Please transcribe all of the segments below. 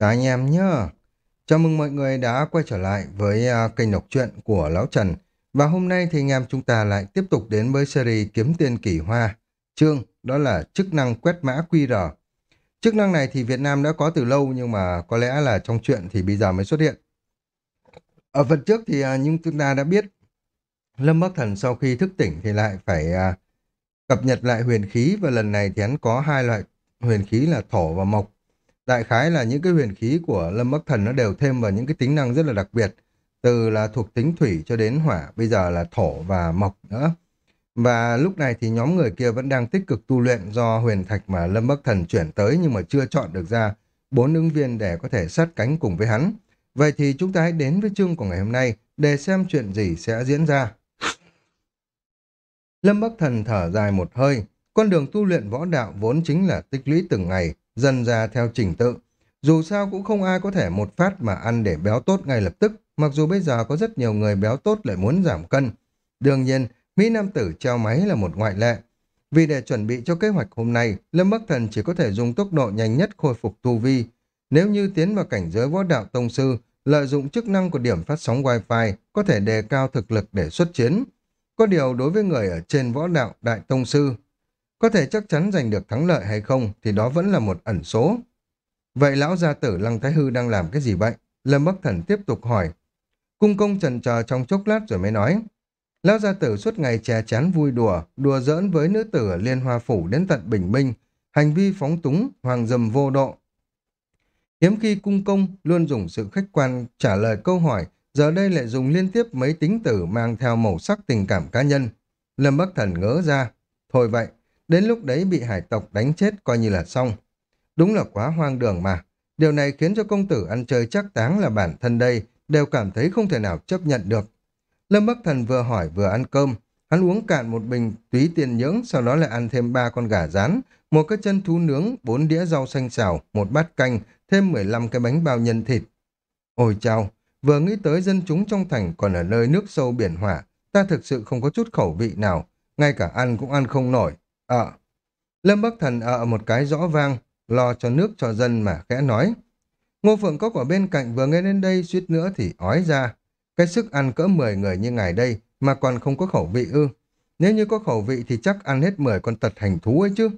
các anh em nhá. Chào mừng mọi người đã quay trở lại với uh, kênh đọc truyện của Lão Trần. Và hôm nay thì anh em chúng ta lại tiếp tục đến với series Kiếm Tiền Kỳ Hoa. Chương đó là chức năng quét mã QR. Chức năng này thì Việt Nam đã có từ lâu nhưng mà có lẽ là trong truyện thì bây giờ mới xuất hiện. Ở phần trước thì uh, nhưng chúng ta đã biết Lâm Bắc Thần sau khi thức tỉnh thì lại phải uh, cập nhật lại huyền khí và lần này thì hắn có hai loại huyền khí là thổ và mộc Đại khái là những cái huyền khí của Lâm Bắc Thần nó đều thêm vào những cái tính năng rất là đặc biệt. Từ là thuộc tính thủy cho đến hỏa, bây giờ là thổ và mộc nữa. Và lúc này thì nhóm người kia vẫn đang tích cực tu luyện do huyền thạch mà Lâm Bắc Thần chuyển tới nhưng mà chưa chọn được ra bốn ứng viên để có thể sát cánh cùng với hắn. Vậy thì chúng ta hãy đến với chương của ngày hôm nay để xem chuyện gì sẽ diễn ra. Lâm Bắc Thần thở dài một hơi. Con đường tu luyện võ đạo vốn chính là tích lũy từng ngày, dần ra theo trình tự. Dù sao cũng không ai có thể một phát mà ăn để béo tốt ngay lập tức, mặc dù bây giờ có rất nhiều người béo tốt lại muốn giảm cân. Đương nhiên, Mỹ Nam Tử treo máy là một ngoại lệ. Vì để chuẩn bị cho kế hoạch hôm nay, Lâm Bắc Thần chỉ có thể dùng tốc độ nhanh nhất khôi phục tu vi. Nếu như tiến vào cảnh giới võ đạo tông sư, lợi dụng chức năng của điểm phát sóng Wi-Fi có thể đề cao thực lực để xuất chiến. Có điều đối với người ở trên võ đạo đại tông sư, có thể chắc chắn giành được thắng lợi hay không thì đó vẫn là một ẩn số. Vậy lão gia tử Lăng Thái Hư đang làm cái gì vậy? Lâm Bắc Thần tiếp tục hỏi. Cung công trần chờ trong chốc lát rồi mới nói. Lão gia tử suốt ngày chè chán vui đùa, đùa giỡn với nữ tử ở Liên Hoa Phủ đến tận Bình Minh, hành vi phóng túng, hoàng dầm vô độ. Hiếm khi cung công luôn dùng sự khách quan trả lời câu hỏi, giờ đây lại dùng liên tiếp mấy tính tử mang theo màu sắc tình cảm cá nhân. Lâm Bắc Thần ngỡ ra. Thôi vậy, Đến lúc đấy bị hải tộc đánh chết coi như là xong. Đúng là quá hoang đường mà. Điều này khiến cho công tử ăn chơi chắc táng là bản thân đây đều cảm thấy không thể nào chấp nhận được. Lâm Bắc Thần vừa hỏi vừa ăn cơm. Hắn uống cạn một bình túy tiền nhưỡng, sau đó lại ăn thêm ba con gà rán, một cái chân thú nướng, bốn đĩa rau xanh xào, một bát canh, thêm 15 cái bánh bao nhân thịt. Ôi chao, vừa nghĩ tới dân chúng trong thành còn ở nơi nước sâu biển hỏa, ta thực sự không có chút khẩu vị nào, ngay cả ăn cũng ăn không nổi. Ờ. Lâm Bắc Thần ở một cái rõ vang, lo cho nước cho dân mà khẽ nói. Ngô Phượng Cốc ở bên cạnh vừa nghe đến đây suýt nữa thì ói ra. Cái sức ăn cỡ 10 người như ngài đây mà còn không có khẩu vị ư. Nếu như có khẩu vị thì chắc ăn hết 10 con tật hành thú ấy chứ.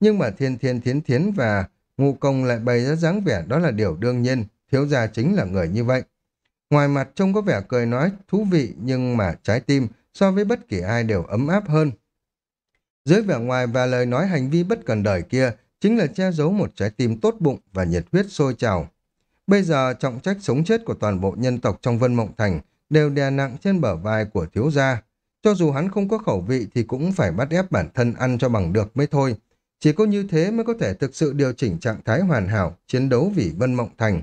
Nhưng mà thiên thiên thiến thiến và ngụ công lại bày ra dáng vẻ đó là điều đương nhiên, thiếu gia chính là người như vậy. Ngoài mặt trông có vẻ cười nói thú vị nhưng mà trái tim so với bất kỳ ai đều ấm áp hơn. Dưới vẻ ngoài và lời nói hành vi bất cần đời kia chính là che giấu một trái tim tốt bụng và nhiệt huyết sôi trào. Bây giờ trọng trách sống chết của toàn bộ nhân tộc trong Vân Mộng Thành đều đè nặng trên bờ vai của thiếu gia. Cho dù hắn không có khẩu vị thì cũng phải bắt ép bản thân ăn cho bằng được mới thôi. Chỉ có như thế mới có thể thực sự điều chỉnh trạng thái hoàn hảo, chiến đấu vì Vân Mộng Thành.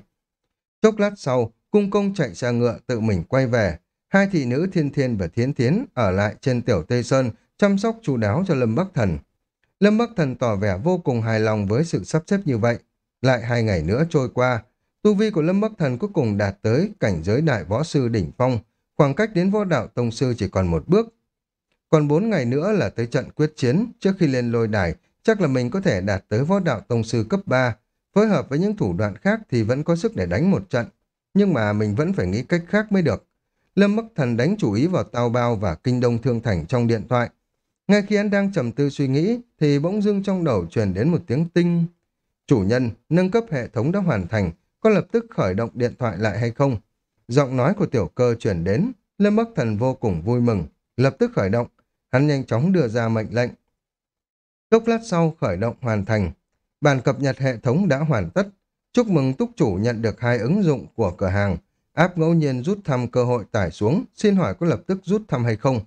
Chốc lát sau, cung công chạy xe ngựa tự mình quay về. Hai thị nữ thiên thiên và thiến thiến ở lại trên tiểu Tây Sơn chăm sóc chú đáo cho Lâm Bắc Thần. Lâm Bắc Thần tỏ vẻ vô cùng hài lòng với sự sắp xếp như vậy. Lại hai ngày nữa trôi qua, tu vi của Lâm Bắc Thần cuối cùng đạt tới cảnh giới đại võ sư đỉnh phong, khoảng cách đến võ đạo tông sư chỉ còn một bước. Còn bốn ngày nữa là tới trận quyết chiến, trước khi lên lôi đài, chắc là mình có thể đạt tới võ đạo tông sư cấp 3, phối hợp với những thủ đoạn khác thì vẫn có sức để đánh một trận. Nhưng mà mình vẫn phải nghĩ cách khác mới được. Lâm Bắc Thần đánh chủ ý vào Tao Bao và Kinh Đông Thương Thành trong điện thoại, ngay khi anh đang trầm tư suy nghĩ, thì bỗng dưng trong đầu truyền đến một tiếng tinh. Chủ nhân, nâng cấp hệ thống đã hoàn thành, có lập tức khởi động điện thoại lại hay không? Giọng nói của tiểu cơ truyền đến, Lâm Bắc Thần vô cùng vui mừng, lập tức khởi động. Hắn nhanh chóng đưa ra mệnh lệnh. Chốc lát sau khởi động hoàn thành. Bản cập nhật hệ thống đã hoàn tất. Chúc mừng túc chủ nhận được hai ứng dụng của cửa hàng. Áp ngẫu nhiên rút thăm cơ hội tải xuống, xin hỏi có lập tức rút thăm hay không?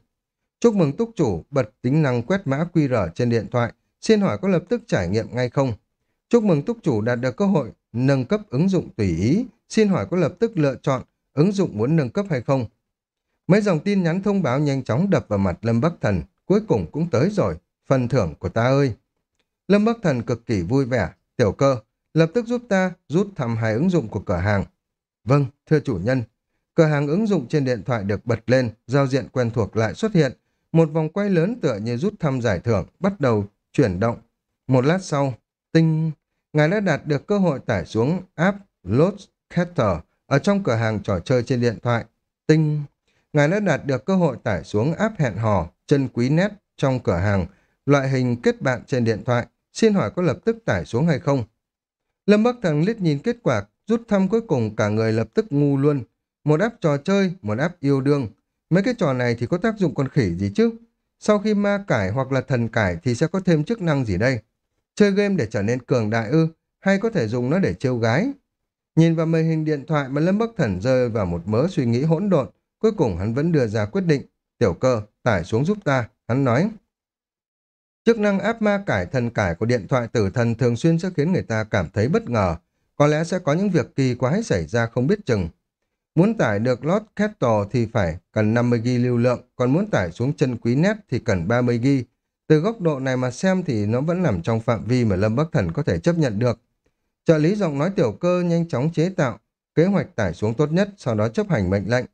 Chúc mừng túc chủ bật tính năng quét mã QR trên điện thoại. Xin hỏi có lập tức trải nghiệm ngay không? Chúc mừng túc chủ đạt được cơ hội nâng cấp ứng dụng tùy ý. Xin hỏi có lập tức lựa chọn ứng dụng muốn nâng cấp hay không? Mấy dòng tin nhắn thông báo nhanh chóng đập vào mặt Lâm Bắc Thần. Cuối cùng cũng tới rồi. Phần thưởng của ta ơi! Lâm Bắc Thần cực kỳ vui vẻ. Tiểu cơ, lập tức giúp ta rút thăm hai ứng dụng của cửa hàng. Vâng, thưa chủ nhân. Cửa hàng ứng dụng trên điện thoại được bật lên, giao diện quen thuộc lại xuất hiện. Một vòng quay lớn tựa như rút thăm giải thưởng bắt đầu chuyển động. Một lát sau, tinh... Ngài đã đạt được cơ hội tải xuống app Loadcaster ở trong cửa hàng trò chơi trên điện thoại. Tinh! Ngài đã đạt được cơ hội tải xuống app hẹn hò chân quý nét trong cửa hàng, loại hình kết bạn trên điện thoại. Xin hỏi có lập tức tải xuống hay không? Lâm Bắc Thần liếc nhìn kết quả, rút thăm cuối cùng cả người lập tức ngu luôn. Một app trò chơi, một app yêu đương. Mấy cái trò này thì có tác dụng con khỉ gì chứ? Sau khi ma cải hoặc là thần cải thì sẽ có thêm chức năng gì đây? Chơi game để trở nên cường đại ư? Hay có thể dùng nó để trêu gái? Nhìn vào màn hình điện thoại mà Lâm Bắc Thần rơi vào một mớ suy nghĩ hỗn độn. Cuối cùng hắn vẫn đưa ra quyết định. Tiểu cơ, tải xuống giúp ta. Hắn nói. Chức năng áp ma cải thần cải của điện thoại tử thần thường xuyên sẽ khiến người ta cảm thấy bất ngờ. Có lẽ sẽ có những việc kỳ quái xảy ra không biết chừng. Muốn tải được Lord Kettle thì phải cần 50GB lưu lượng, còn muốn tải xuống chân quý nét thì cần 30GB. Từ góc độ này mà xem thì nó vẫn nằm trong phạm vi mà Lâm Bắc Thần có thể chấp nhận được. Trợ lý giọng nói tiểu cơ nhanh chóng chế tạo, kế hoạch tải xuống tốt nhất, sau đó chấp hành mệnh lệnh.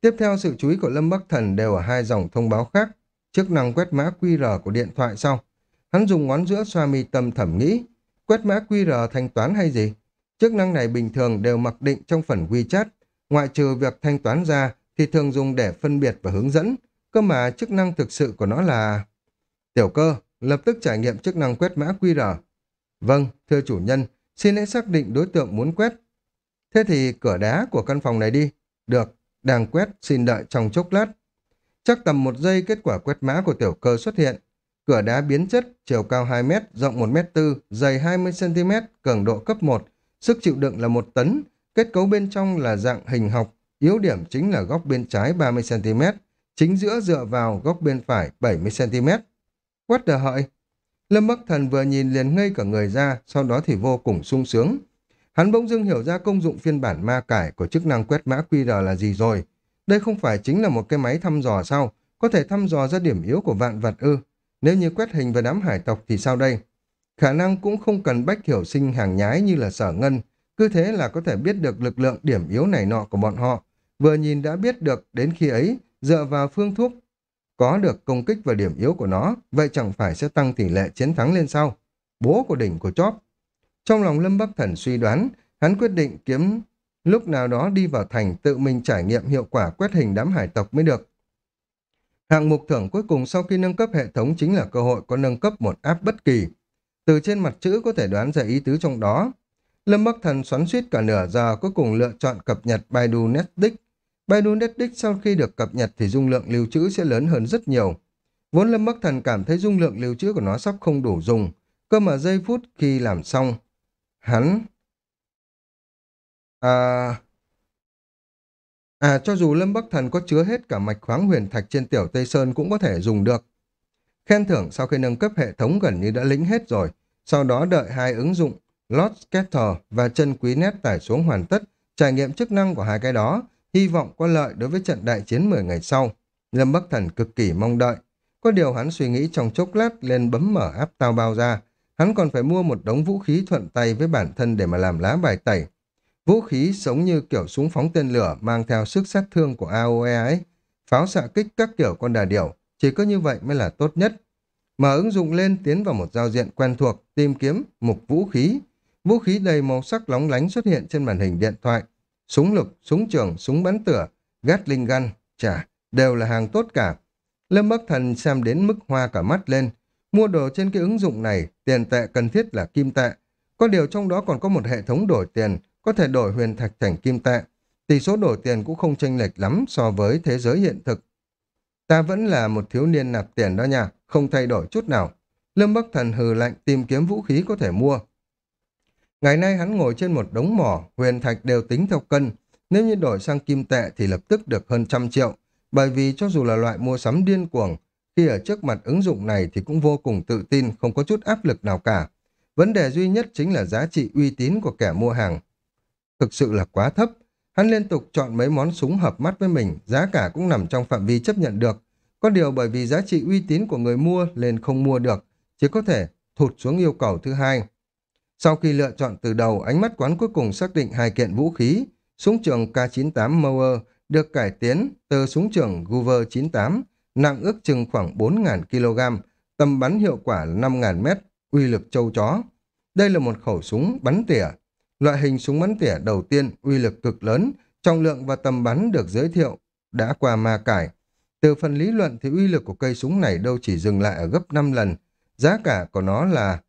Tiếp theo sự chú ý của Lâm Bắc Thần đều ở hai dòng thông báo khác, chức năng quét mã QR của điện thoại sau. Hắn dùng ngón giữa xoa mi tâm thẩm nghĩ, quét mã QR thanh toán hay gì? Chức năng này bình thường đều mặc định trong phần WeChat, ngoại trừ việc thanh toán ra thì thường dùng để phân biệt và hướng dẫn, cơ mà chức năng thực sự của nó là... Tiểu cơ, lập tức trải nghiệm chức năng quét mã QR. Vâng, thưa chủ nhân, xin hãy xác định đối tượng muốn quét. Thế thì cửa đá của căn phòng này đi. Được, đang quét, xin đợi trong chốc lát. Chắc tầm một giây kết quả quét mã của tiểu cơ xuất hiện. Cửa đá biến chất, chiều cao 2 mét, rộng 1 mét 4, dày 20 cm, cường độ cấp 1, sức chịu đựng là 1 tấn, kết cấu bên trong là dạng hình học, yếu điểm chính là góc bên trái 30 cm, chính giữa dựa vào góc bên phải 70 cm. What the hợi? Lâm Bắc Thần vừa nhìn liền ngây cả người ra, sau đó thì vô cùng sung sướng. Hắn bỗng dưng hiểu ra công dụng phiên bản ma cải của chức năng quét mã QR là gì rồi. Đây không phải chính là một cái máy thăm dò sao? Có thể thăm dò ra điểm yếu của vạn vật ư. Nếu như quét hình với đám hải tộc thì sao đây? Khả năng cũng không cần bách hiểu sinh hàng nhái như là sở ngân. Cứ thế là có thể biết được lực lượng điểm yếu này nọ của bọn họ. Vừa nhìn đã biết được đến khi ấy, dựa vào phương thuốc có được công kích và điểm yếu của nó, vậy chẳng phải sẽ tăng tỷ lệ chiến thắng lên sao? Bố của đỉnh của chóp. Trong lòng Lâm Bắc Thần suy đoán, hắn quyết định kiếm lúc nào đó đi vào thành tự mình trải nghiệm hiệu quả quét hình đám hải tộc mới được. Hạng mục thưởng cuối cùng sau khi nâng cấp hệ thống chính là cơ hội có nâng cấp một app bất kỳ. Từ trên mặt chữ có thể đoán ra ý tứ trong đó. Lâm Bắc Thần xoắn suýt cả nửa giờ cuối cùng lựa chọn cập nhật Baidu Netdisk. Baidu Netdisk sau khi được cập nhật thì dung lượng lưu trữ sẽ lớn hơn rất nhiều. Vốn Lâm Bắc Thần cảm thấy dung lượng lưu trữ của nó sắp không đủ dùng. Cơ mà giây phút khi làm xong, hắn À... À, cho dù Lâm Bắc Thần có chứa hết cả mạch khoáng huyền thạch trên tiểu Tây Sơn cũng có thể dùng được. Khen thưởng sau khi nâng cấp hệ thống gần như đã lĩnh hết rồi. Sau đó đợi hai ứng dụng Lord Scatter và chân quý nét tải xuống hoàn tất, trải nghiệm chức năng của hai cái đó, hy vọng có lợi đối với trận đại chiến 10 ngày sau. Lâm Bắc Thần cực kỳ mong đợi. Có điều hắn suy nghĩ trong chốc lát lên bấm mở áp tao bao ra. Hắn còn phải mua một đống vũ khí thuận tay với bản thân để mà làm lá bài tẩy. Vũ khí giống như kiểu súng phóng tên lửa mang theo sức sát thương của AOE ấy. Pháo xạ kích các kiểu con đà điểu, chỉ có như vậy mới là tốt nhất. Mở ứng dụng lên tiến vào một giao diện quen thuộc, tìm kiếm mục vũ khí. Vũ khí đầy màu sắc lóng lánh xuất hiện trên màn hình điện thoại. Súng lục, súng trường, súng bắn tửa, Gatling gun, chả, đều là hàng tốt cả. Lâm Bắc Thần xem đến mức hoa cả mắt lên. Mua đồ trên cái ứng dụng này, tiền tệ cần thiết là kim tệ. Có điều trong đó còn có một hệ thống đổi tiền, có thể đổi huyền thạch thành kim tệ. Tỷ số đổi tiền cũng không chênh lệch lắm so với thế giới hiện thực. Ta vẫn là một thiếu niên nạp tiền đó nha, không thay đổi chút nào. Lâm Bắc Thần hừ lạnh tìm kiếm vũ khí có thể mua. Ngày nay hắn ngồi trên một đống mỏ, huyền thạch đều tính theo cân. Nếu như đổi sang kim tệ thì lập tức được hơn trăm triệu. Bởi vì cho dù là loại mua sắm điên cuồng, khi ở trước mặt ứng dụng này thì cũng vô cùng tự tin, không có chút áp lực nào cả. Vấn đề duy nhất chính là giá trị uy tín của kẻ mua hàng thực sự là quá thấp. Hắn liên tục chọn mấy món súng hợp mắt với mình, giá cả cũng nằm trong phạm vi chấp nhận được. Có điều bởi vì giá trị uy tín của người mua nên không mua được, chỉ có thể thụt xuống yêu cầu thứ hai. Sau khi lựa chọn từ đầu, ánh mắt quán cuối cùng xác định hai kiện vũ khí. Súng trường K98 Mauer được cải tiến từ súng trường Guver 98, nặng ước chừng khoảng 4.000 kg, tầm bắn hiệu quả 5.000 m, uy lực châu chó. Đây là một khẩu súng bắn tỉa, Loại hình súng bắn tỉa đầu tiên, uy lực cực lớn, trọng lượng và tầm bắn được giới thiệu, đã qua ma cải. Từ phần lý luận thì uy lực của cây súng này đâu chỉ dừng lại ở gấp 5 lần, giá cả của nó là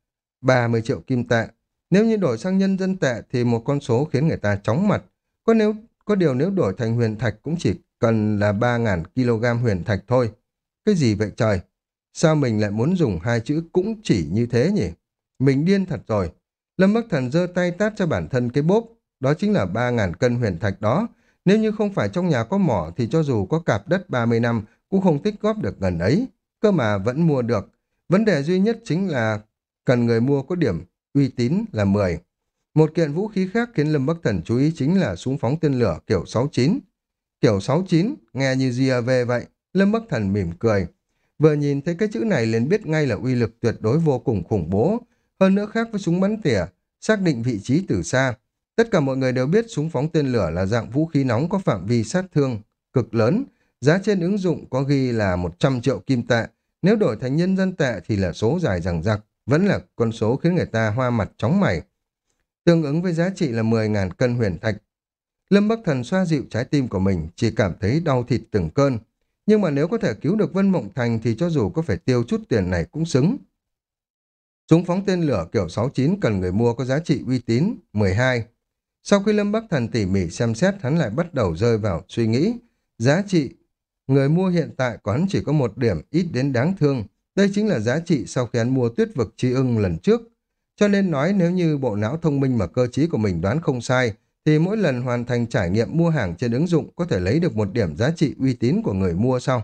30 triệu kim tệ. Nếu như đổi sang nhân dân tệ thì một con số khiến người ta chóng mặt. Có nếu, có điều nếu đổi thành huyền thạch cũng chỉ cần là 3.000 kg huyền thạch thôi. Cái gì vậy trời? Sao mình lại muốn dùng hai chữ cũng chỉ như thế nhỉ? Mình điên thật rồi. Lâm Bắc Thần giơ tay tát cho bản thân cái bốp. Đó chính là 3.000 cân huyền thạch đó. Nếu như không phải trong nhà có mỏ thì cho dù có cạp đất 30 năm cũng không tích góp được gần ấy. Cơ mà vẫn mua được. Vấn đề duy nhất chính là cần người mua có điểm uy tín là 10. Một kiện vũ khí khác khiến Lâm Bắc Thần chú ý chính là súng phóng tên lửa kiểu 69. Kiểu 69, nghe như GAV vậy, Lâm Bắc Thần mỉm cười. Vừa nhìn thấy cái chữ này liền biết ngay là uy lực tuyệt đối vô cùng khủng bố. Hơn nữa khác với súng bắn tỉa, xác định vị trí từ xa. Tất cả mọi người đều biết súng phóng tên lửa là dạng vũ khí nóng có phạm vi sát thương cực lớn. Giá trên ứng dụng có ghi là 100 triệu kim tệ. Nếu đổi thành nhân dân tệ thì là số dài rằng rặc. Vẫn là con số khiến người ta hoa mặt chóng mày. Tương ứng với giá trị là 10.000 cân huyền thạch. Lâm Bắc Thần xoa dịu trái tim của mình, chỉ cảm thấy đau thịt từng cơn. Nhưng mà nếu có thể cứu được Vân Mộng Thành thì cho dù có phải tiêu chút tiền này cũng xứng. Súng phóng tên lửa kiểu 69 cần người mua có giá trị uy tín 12. Sau khi Lâm Bắc Thần tỉ mỉ xem xét, hắn lại bắt đầu rơi vào suy nghĩ. Giá trị người mua hiện tại của hắn chỉ có một điểm ít đến đáng thương. Đây chính là giá trị sau khi hắn mua tuyết vực chi ưng lần trước. Cho nên nói nếu như bộ não thông minh mà cơ trí của mình đoán không sai, thì mỗi lần hoàn thành trải nghiệm mua hàng trên ứng dụng có thể lấy được một điểm giá trị uy tín của người mua sau.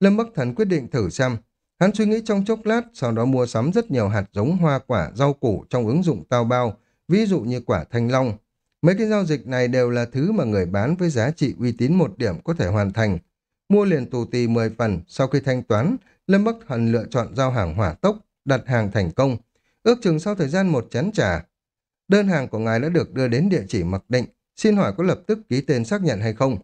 Lâm Bắc Thần quyết định thử xem. Hắn suy nghĩ trong chốc lát, sau đó mua sắm rất nhiều hạt giống hoa quả, rau củ trong ứng dụng tao bao, ví dụ như quả thanh long. Mấy cái giao dịch này đều là thứ mà người bán với giá trị uy tín một điểm có thể hoàn thành. Mua liền tù tì 10 phần, sau khi thanh toán, Lâm Bắc Thần lựa chọn giao hàng hỏa tốc, đặt hàng thành công. Ước chừng sau thời gian một chén trà, Đơn hàng của ngài đã được đưa đến địa chỉ mặc định, xin hỏi có lập tức ký tên xác nhận hay không?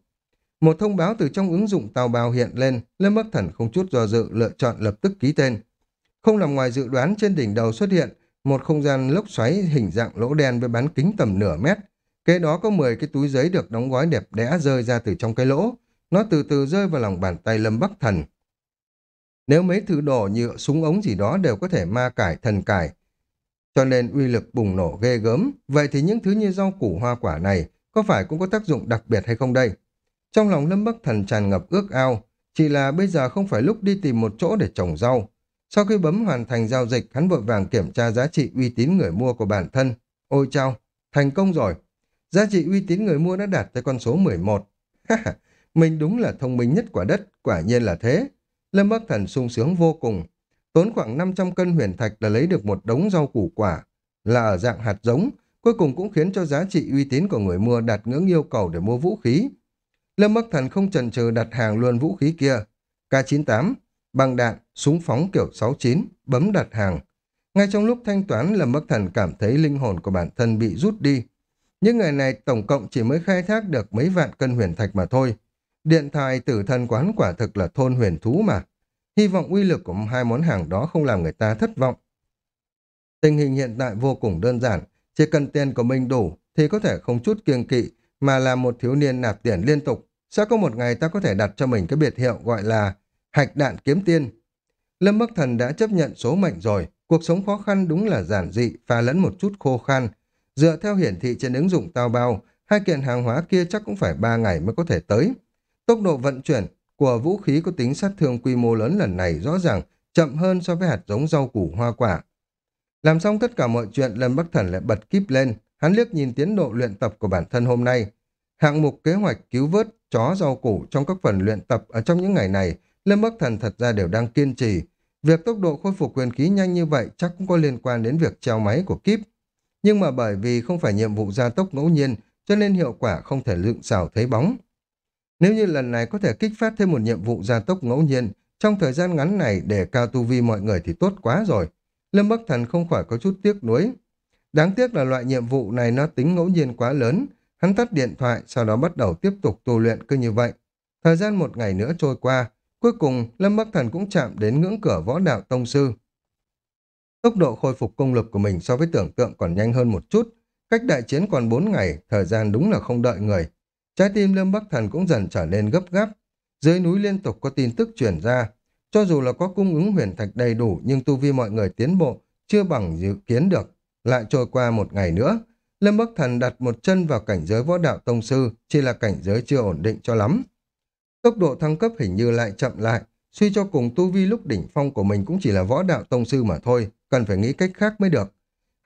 Một thông báo từ trong ứng dụng tàu bào hiện lên, Lâm Bắc Thần không chút do dự lựa chọn lập tức ký tên. Không nằm ngoài dự đoán trên đỉnh đầu xuất hiện một không gian lốc xoáy hình dạng lỗ đen với bán kính tầm nửa mét. Kế đó có 10 cái túi giấy được đóng gói đẹp đẽ rơi ra từ trong cái lỗ. Nó từ từ rơi vào lòng bàn tay Lâm Bắc Thần. Nếu mấy thứ đồ nhựa súng ống gì đó đều có thể ma cải thần cải, cho nên uy lực bùng nổ ghê gớm. Vậy thì những thứ như rau củ hoa quả này có phải cũng có tác dụng đặc biệt hay không đây? Trong lòng Lâm Bắc Thần tràn ngập ước ao, chỉ là bây giờ không phải lúc đi tìm một chỗ để trồng rau. Sau khi bấm hoàn thành giao dịch, hắn vội vàng kiểm tra giá trị uy tín người mua của bản thân. Ôi chao, thành công rồi. Giá trị uy tín người mua đã đạt tới con số 11. mình đúng là thông minh nhất quả đất, quả nhiên là thế. Lâm Bắc Thần sung sướng vô cùng, Tốn khoảng 500 cân huyền thạch là lấy được một đống rau củ quả, là ở dạng hạt giống, cuối cùng cũng khiến cho giá trị uy tín của người mua đạt ngưỡng yêu cầu để mua vũ khí. Lâm Bắc Thần không chần chừ đặt hàng luôn vũ khí kia. K98, băng đạn, súng phóng kiểu 69, bấm đặt hàng. Ngay trong lúc thanh toán, Lâm Bắc Thần cảm thấy linh hồn của bản thân bị rút đi. Những người này tổng cộng chỉ mới khai thác được mấy vạn cân huyền thạch mà thôi. Điện thoại tử thần quán quả thực là thôn huyền thú mà. Hy vọng uy lực của hai món hàng đó không làm người ta thất vọng. Tình hình hiện tại vô cùng đơn giản, chỉ cần tiền của mình đủ thì có thể không chút kiêng kỵ mà là một thiếu niên nạp tiền liên tục. Sẽ có một ngày ta có thể đặt cho mình cái biệt hiệu gọi là hạch đạn kiếm tiên. Lâm Bắc Thần đã chấp nhận số mệnh rồi, cuộc sống khó khăn đúng là giản dị, pha lẫn một chút khô khan. Dựa theo hiển thị trên ứng dụng tao bao, hai kiện hàng hóa kia chắc cũng phải ba ngày mới có thể tới. Tốc độ vận chuyển của vũ khí có tính sát thương quy mô lớn lần này rõ ràng chậm hơn so với hạt giống rau củ hoa quả. Làm xong tất cả mọi chuyện, Lâm Bắc Thần lại bật kíp lên, hắn liếc nhìn tiến độ luyện tập của bản thân hôm nay. Hạng mục kế hoạch cứu vớt chó rau củ trong các phần luyện tập ở trong những ngày này, Lâm Bắc Thần thật ra đều đang kiên trì. Việc tốc độ khôi phục quyền khí nhanh như vậy chắc cũng có liên quan đến việc treo máy của kíp. Nhưng mà bởi vì không phải nhiệm vụ gia tốc ngẫu nhiên, cho nên hiệu quả không thể lượng xào thấy bóng. Nếu như lần này có thể kích phát thêm một nhiệm vụ gia tốc ngẫu nhiên, trong thời gian ngắn này để cao tu vi mọi người thì tốt quá rồi. Lâm Bắc Thần không khỏi có chút tiếc nuối. Đáng tiếc là loại nhiệm vụ này nó tính ngẫu nhiên quá lớn. Hắn tắt điện thoại, sau đó bắt đầu tiếp tục tu luyện cứ như vậy. Thời gian một ngày nữa trôi qua, cuối cùng Lâm Bắc Thần cũng chạm đến ngưỡng cửa võ đạo tông sư. Tốc độ khôi phục công lực của mình so với tưởng tượng còn nhanh hơn một chút. Cách đại chiến còn 4 ngày, thời gian đúng là không đợi người. Trái tim Lâm Bắc Thần cũng dần trở nên gấp gáp. Dưới núi liên tục có tin tức truyền ra. Cho dù là có cung ứng huyền thạch đầy đủ nhưng tu vi mọi người tiến bộ chưa bằng dự kiến được. Lại trôi qua một ngày nữa, Lâm Bắc Thần đặt một chân vào cảnh giới võ đạo tông sư, chỉ là cảnh giới chưa ổn định cho lắm. Tốc độ thăng cấp hình như lại chậm lại, suy cho cùng tu vi lúc đỉnh phong của mình cũng chỉ là võ đạo tông sư mà thôi, cần phải nghĩ cách khác mới được.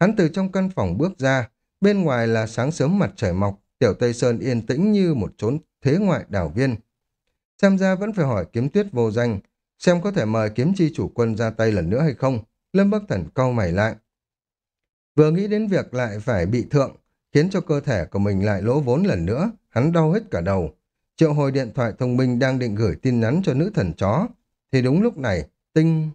Hắn từ trong căn phòng bước ra, bên ngoài là sáng sớm mặt trời mọc, tiểu Tây Sơn yên tĩnh như một chốn thế ngoại đảo viên. Xem ra vẫn phải hỏi kiếm tuyết vô danh, xem có thể mời kiếm chi chủ quân ra tay lần nữa hay không. Lâm Bắc Thần cau mày lại. Vừa nghĩ đến việc lại phải bị thượng, khiến cho cơ thể của mình lại lỗ vốn lần nữa, hắn đau hết cả đầu. Triệu hồi điện thoại thông minh đang định gửi tin nhắn cho nữ thần chó. Thì đúng lúc này, tinh...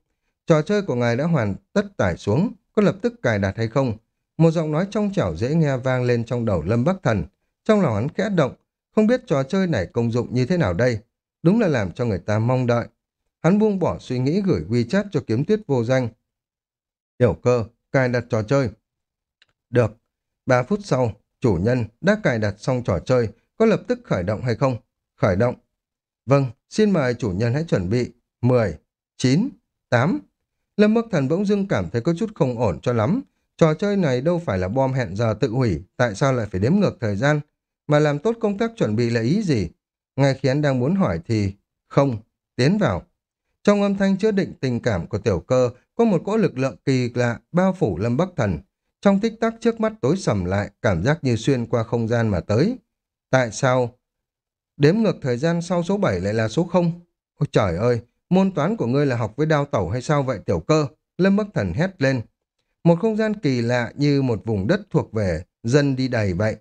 Trò chơi của ngài đã hoàn tất tải xuống, có lập tức cài đặt hay không? Một giọng nói trong trẻo dễ nghe vang lên trong đầu Lâm Bắc Thần. Trong lòng hắn khẽ động, không biết trò chơi này công dụng như thế nào đây. Đúng là làm cho người ta mong đợi. Hắn buông bỏ suy nghĩ gửi WeChat cho kiếm tuyết vô danh. Tiểu cơ, cài đặt trò chơi. Được. Ba phút sau, chủ nhân đã cài đặt xong trò chơi, có lập tức khởi động hay không? Khởi động. Vâng, xin mời chủ nhân hãy chuẩn bị. 10, 9, 8. Lâm Bắc Thần bỗng dưng cảm thấy có chút không ổn cho lắm. Trò chơi này đâu phải là bom hẹn giờ tự hủy, tại sao lại phải đếm ngược thời gian? Mà làm tốt công tác chuẩn bị là ý gì? Ngay khi anh đang muốn hỏi thì... Không, tiến vào. Trong âm thanh chứa định tình cảm của tiểu cơ, có một cỗ lực lượng kỳ lạ bao phủ Lâm Bắc Thần. Trong tích tắc trước mắt tối sầm lại, cảm giác như xuyên qua không gian mà tới. Tại sao? Đếm ngược thời gian sau số 7 lại là số 0. Ôi trời ơi, môn toán của ngươi là học với đao tẩu hay sao vậy tiểu cơ? Lâm Bắc Thần hét lên. Một không gian kỳ lạ như một vùng đất thuộc về dân đi đầy vậy.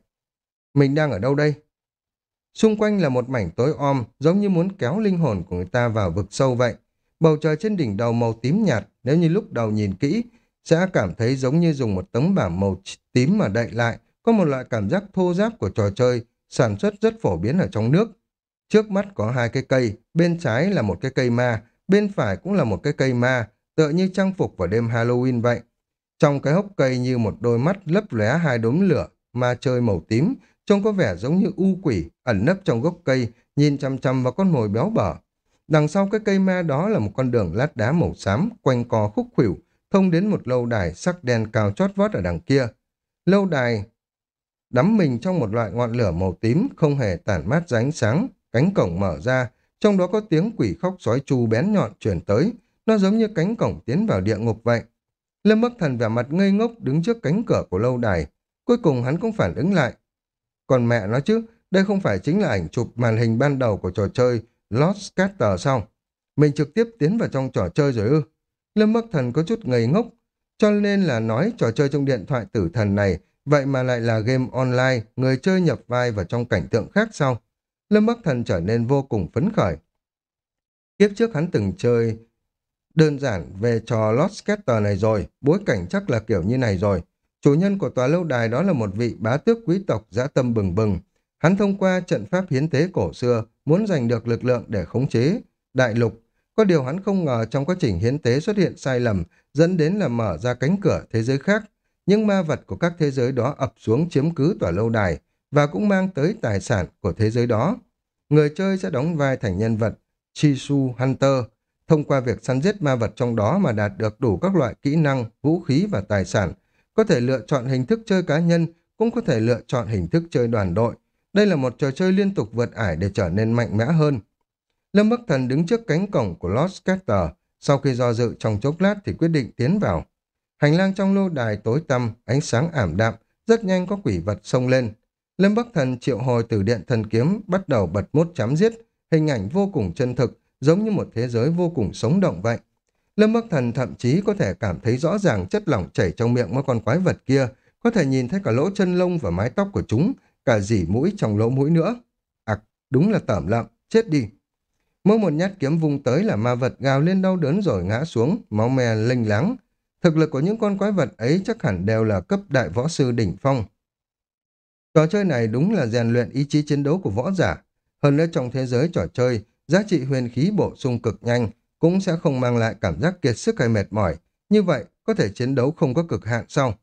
Mình đang ở đâu đây? Xung quanh là một mảnh tối om, giống như muốn kéo linh hồn của người ta vào vực sâu vậy. Bầu trời trên đỉnh đầu màu tím nhạt, nếu như lúc đầu nhìn kỹ, sẽ cảm thấy giống như dùng một tấm bảng màu tím mà đậy lại, có một loại cảm giác thô giáp của trò chơi, sản xuất rất phổ biến ở trong nước. Trước mắt có hai cái cây, bên trái là một cái cây ma, bên phải cũng là một cái cây ma, tựa như trang phục vào đêm Halloween vậy. Trong cái hốc cây như một đôi mắt lấp lóe hai đốm lửa, ma chơi màu tím, trông có vẻ giống như u quỷ, ẩn nấp trong gốc cây, nhìn chăm chăm vào con mồi béo bở. Đằng sau cái cây ma đó là một con đường lát đá màu xám, quanh co khúc khuỷu, thông đến một lâu đài sắc đen cao chót vót ở đằng kia. Lâu đài đắm mình trong một loại ngọn lửa màu tím, không hề tản mát ra ánh sáng, cánh cổng mở ra, trong đó có tiếng quỷ khóc sói chu bén nhọn truyền tới, nó giống như cánh cổng tiến vào địa ngục vậy. Lâm Bắc Thần vẻ mặt ngây ngốc đứng trước cánh cửa của lâu đài, cuối cùng hắn cũng phản ứng lại. Còn mẹ nó chứ, đây không phải chính là ảnh chụp màn hình ban đầu của trò chơi Lost Scatter sao? Mình trực tiếp tiến vào trong trò chơi rồi ư? Lâm Bắc Thần có chút ngây ngốc, cho nên là nói trò chơi trong điện thoại tử thần này, vậy mà lại là game online, người chơi nhập vai vào trong cảnh tượng khác sao? Lâm Bắc Thần trở nên vô cùng phấn khởi. Kiếp trước hắn từng chơi đơn giản về trò Lost Scatter này rồi, bối cảnh chắc là kiểu như này rồi. Chủ nhân của tòa lâu đài đó là một vị bá tước quý tộc dã tâm bừng bừng. Hắn thông qua trận pháp hiến tế cổ xưa, muốn giành được lực lượng để khống chế đại lục có điều hắn không ngờ trong quá trình hiến tế xuất hiện sai lầm, dẫn đến là mở ra cánh cửa thế giới khác. Nhưng ma vật của các thế giới đó ập xuống chiếm cứ tòa lâu đài và cũng mang tới tài sản của thế giới đó. Người chơi sẽ đóng vai thành nhân vật Chisu Hunter, thông qua việc săn giết ma vật trong đó mà đạt được đủ các loại kỹ năng, vũ khí và tài sản. Có thể lựa chọn hình thức chơi cá nhân, cũng có thể lựa chọn hình thức chơi đoàn đội. Đây là một trò chơi liên tục vượt ải để trở nên mạnh mẽ hơn. Lâm Bắc Thần đứng trước cánh cổng của Lost Scatter, sau khi do dự trong chốc lát thì quyết định tiến vào. Hành lang trong lô đài tối tăm, ánh sáng ảm đạm, rất nhanh có quỷ vật xông lên. Lâm Bắc Thần triệu hồi từ điện thần kiếm bắt đầu bật mốt chém giết, hình ảnh vô cùng chân thực, giống như một thế giới vô cùng sống động vậy. Lâm Bắc Thần thậm chí có thể cảm thấy rõ ràng chất lỏng chảy trong miệng mấy con quái vật kia, có thể nhìn thấy cả lỗ chân lông và mái tóc của chúng, cả dỉ mũi trong lỗ mũi nữa. Ặc, đúng là tẩm lợm, chết đi. Mỗi một nhát kiếm vung tới là ma vật gào lên đau đớn rồi ngã xuống, máu me linh láng. Thực lực của những con quái vật ấy chắc hẳn đều là cấp đại võ sư đỉnh phong. Trò chơi này đúng là rèn luyện ý chí chiến đấu của võ giả. Hơn nữa trong thế giới trò chơi, giá trị huyền khí bổ sung cực nhanh cũng sẽ không mang lại cảm giác kiệt sức hay mệt mỏi. Như vậy, có thể chiến đấu không có cực hạn sau.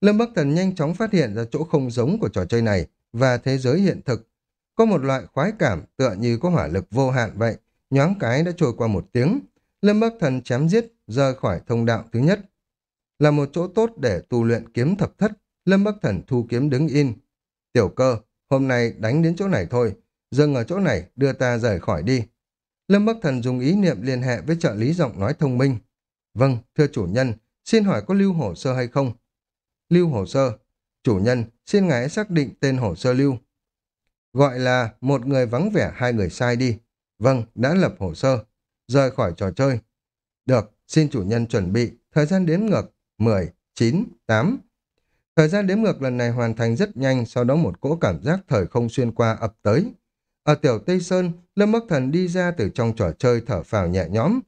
Lâm Bắc Thần nhanh chóng phát hiện ra chỗ không giống của trò chơi này và thế giới hiện thực. Có một loại khoái cảm tựa như có hỏa lực vô hạn vậy, nhoáng cái đã trôi qua một tiếng. Lâm Bắc Thần chém giết, rời khỏi thông đạo thứ nhất. Là một chỗ tốt để tu luyện kiếm thập thất, Lâm Bắc Thần thu kiếm đứng in. Tiểu cơ, hôm nay đánh đến chỗ này thôi, dừng ở chỗ này, đưa ta rời khỏi đi. Lâm Bắc Thần dùng ý niệm liên hệ với trợ lý giọng nói thông minh. Vâng, thưa chủ nhân, xin hỏi có lưu hồ sơ hay không? Lưu hồ sơ. Chủ nhân, xin ngài xác định tên hồ sơ lưu. Gọi là một người vắng vẻ hai người sai đi. Vâng, đã lập hồ sơ. Rời khỏi trò chơi. Được, xin chủ nhân chuẩn bị. Thời gian đếm ngược 10, 9, 8. Thời gian đếm ngược lần này hoàn thành rất nhanh, sau đó một cỗ cảm giác thời không xuyên qua ập tới. Ở tiểu Tây Sơn, Lâm Bắc Thần đi ra từ trong trò chơi thở phào nhẹ nhõm.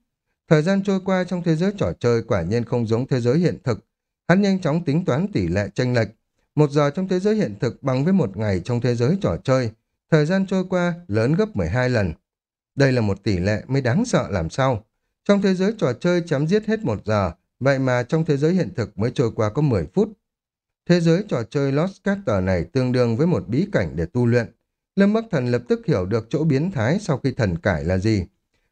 Thời gian trôi qua trong thế giới trò chơi quả nhiên không giống thế giới hiện thực. Hắn nhanh chóng tính toán tỷ lệ tranh lệch. Một giờ trong thế giới hiện thực bằng với một ngày trong thế giới trò chơi. Thời gian trôi qua lớn gấp 12 lần. Đây là một tỷ lệ mới đáng sợ làm sao. Trong thế giới trò chơi chấm giết hết một giờ, vậy mà trong thế giới hiện thực mới trôi qua có 10 phút. Thế giới trò chơi Lost Catter này tương đương với một bí cảnh để tu luyện. Lâm Bắc Thần lập tức hiểu được chỗ biến thái sau khi thần cải là gì.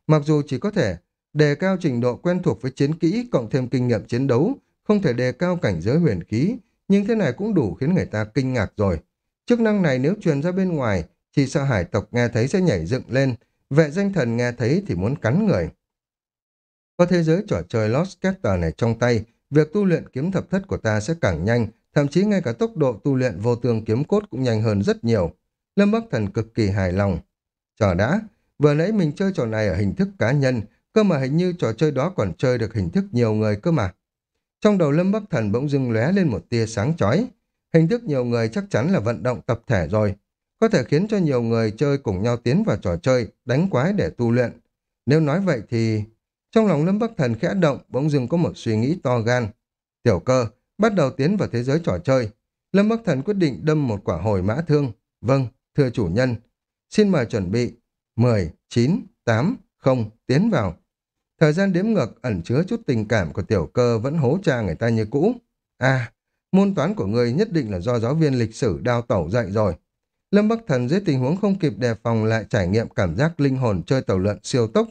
Mặc dù chỉ có thể đề cao trình độ quen thuộc với chiến kỹ cộng thêm kinh nghiệm chiến đấu, không thể đề cao cảnh giới huyền khí, nhưng thế này cũng đủ khiến người ta kinh ngạc rồi. Chức năng này nếu truyền ra bên ngoài, chỉ sợ hải tộc nghe thấy sẽ nhảy dựng lên, vệ danh thần nghe thấy thì muốn cắn người. Có thế giới trò chơi Lost caster này trong tay, việc tu luyện kiếm thập thất của ta sẽ càng nhanh, thậm chí ngay cả tốc độ tu luyện vô tương kiếm cốt cũng nhanh hơn rất nhiều. Lâm Bắc Thần cực kỳ hài lòng. Chờ đã, vừa nãy mình chơi trò này ở hình thức cá nhân, cơ mà hình như trò chơi đó còn chơi được hình thức nhiều người cơ mà. Trong đầu Lâm Bắc Thần bỗng dưng lóe lên một tia sáng chói. Hình thức nhiều người chắc chắn là vận động tập thể rồi. Có thể khiến cho nhiều người chơi cùng nhau tiến vào trò chơi, đánh quái để tu luyện. Nếu nói vậy thì... Trong lòng Lâm Bắc Thần khẽ động, bỗng dưng có một suy nghĩ to gan. Tiểu cơ, bắt đầu tiến vào thế giới trò chơi. Lâm Bắc Thần quyết định đâm một quả hồi mã thương. Vâng, thưa chủ nhân. Xin mời chuẩn bị. 10, 9, 8, 0, tiến vào. Thời gian đếm ngược ẩn chứa chút tình cảm của tiểu cơ vẫn hố cha người ta như cũ. À, môn toán của người nhất định là do giáo viên lịch sử đao tẩu dạy rồi. Lâm Bắc Thần dưới tình huống không kịp đề phòng lại trải nghiệm cảm giác linh hồn chơi tàu lượn siêu tốc.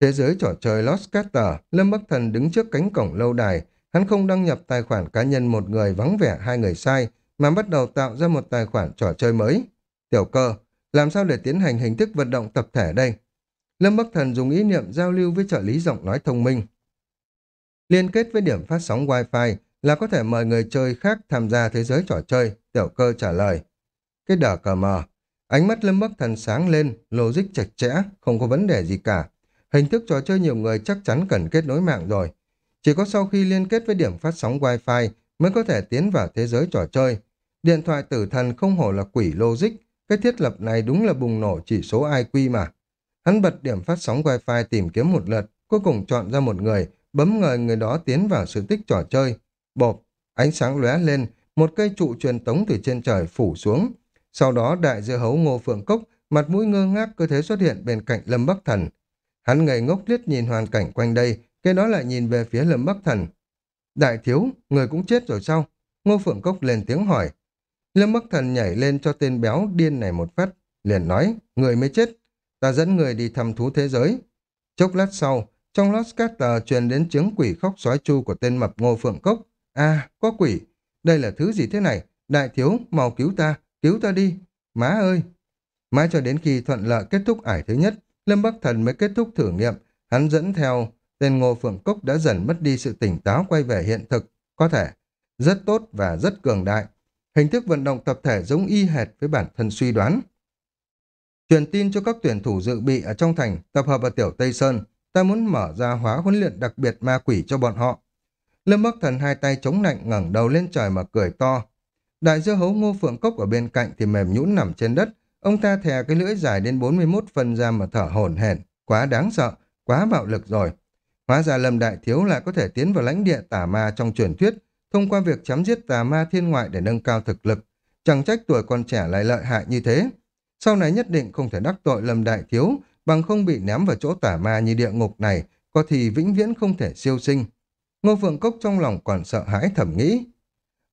Thế giới trò chơi Lost Carter, Lâm Bắc Thần đứng trước cánh cổng lâu đài, hắn không đăng nhập tài khoản cá nhân một người vắng vẻ hai người sai, mà bắt đầu tạo ra một tài khoản trò chơi mới. Tiểu cơ, làm sao để tiến hành hình thức vận động tập thể đây? Lâm Bắc Thần dùng ý niệm giao lưu với trợ lý giọng nói thông minh. Liên kết với điểm phát sóng Wi-Fi là có thể mời người chơi khác tham gia thế giới trò chơi, tiểu cơ trả lời. Cái đờ cờ mờ, ánh mắt Lâm Bắc Thần sáng lên, logic chặt chẽ, không có vấn đề gì cả. Hình thức trò chơi nhiều người chắc chắn cần kết nối mạng rồi. Chỉ có sau khi liên kết với điểm phát sóng Wi-Fi mới có thể tiến vào thế giới trò chơi. Điện thoại tử thần không hổ là quỷ logic, cái thiết lập này đúng là bùng nổ chỉ số IQ mà. Hắn bật điểm phát sóng wifi tìm kiếm một lượt, cuối cùng chọn ra một người, bấm ngời người đó tiến vào sự tích trò chơi. Bộp, ánh sáng lóe lên, một cây trụ truyền tống từ trên trời phủ xuống. Sau đó đại dưa hấu ngô phượng cốc, mặt mũi ngơ ngác cơ thế xuất hiện bên cạnh Lâm Bắc Thần. Hắn ngây ngốc liếc nhìn hoàn cảnh quanh đây, cái đó lại nhìn về phía Lâm Bắc Thần. Đại thiếu, người cũng chết rồi sao? Ngô Phượng Cốc lên tiếng hỏi. Lâm Bắc Thần nhảy lên cho tên béo điên này một phát, liền nói, người mới chết, ta dẫn người đi thăm thú thế giới. Chốc lát sau, trong Lost Caster truyền đến tiếng quỷ khóc xói chu của tên mập Ngô Phượng Cốc. À, có quỷ, đây là thứ gì thế này? Đại thiếu, mau cứu ta, cứu ta đi. Má ơi! Mãi cho đến khi thuận lợi kết thúc ải thứ nhất, Lâm Bắc Thần mới kết thúc thử nghiệm, hắn dẫn theo tên Ngô Phượng Cốc đã dần mất đi sự tỉnh táo quay về hiện thực, có thể rất tốt và rất cường đại. Hình thức vận động tập thể giống y hệt với bản thân suy đoán. Truyền tin cho các tuyển thủ dự bị ở trong thành tập hợp ở Tiểu Tây Sơn, ta muốn mở ra hóa huấn luyện đặc biệt ma quỷ cho bọn họ. Lâm Bắc Thần hai tay chống nạnh ngẩng đầu lên trời mà cười to. Đại dưa hấu ngô phượng cốc ở bên cạnh thì mềm nhũn nằm trên đất, ông ta thè cái lưỡi dài đến 41 phân ra mà thở hổn hển, quá đáng sợ, quá bạo lực rồi. Hóa ra Lâm Đại Thiếu lại có thể tiến vào lãnh địa tả ma trong truyền thuyết, thông qua việc chấm giết tà ma thiên ngoại để nâng cao thực lực. Chẳng trách tuổi còn trẻ lại lợi hại như thế. Sau này nhất định không thể đắc tội lầm Đại Thiếu, bằng không bị ném vào chỗ tà ma như địa ngục này, có thì vĩnh viễn không thể siêu sinh. Ngô Phượng Cốc trong lòng còn sợ hãi thầm nghĩ,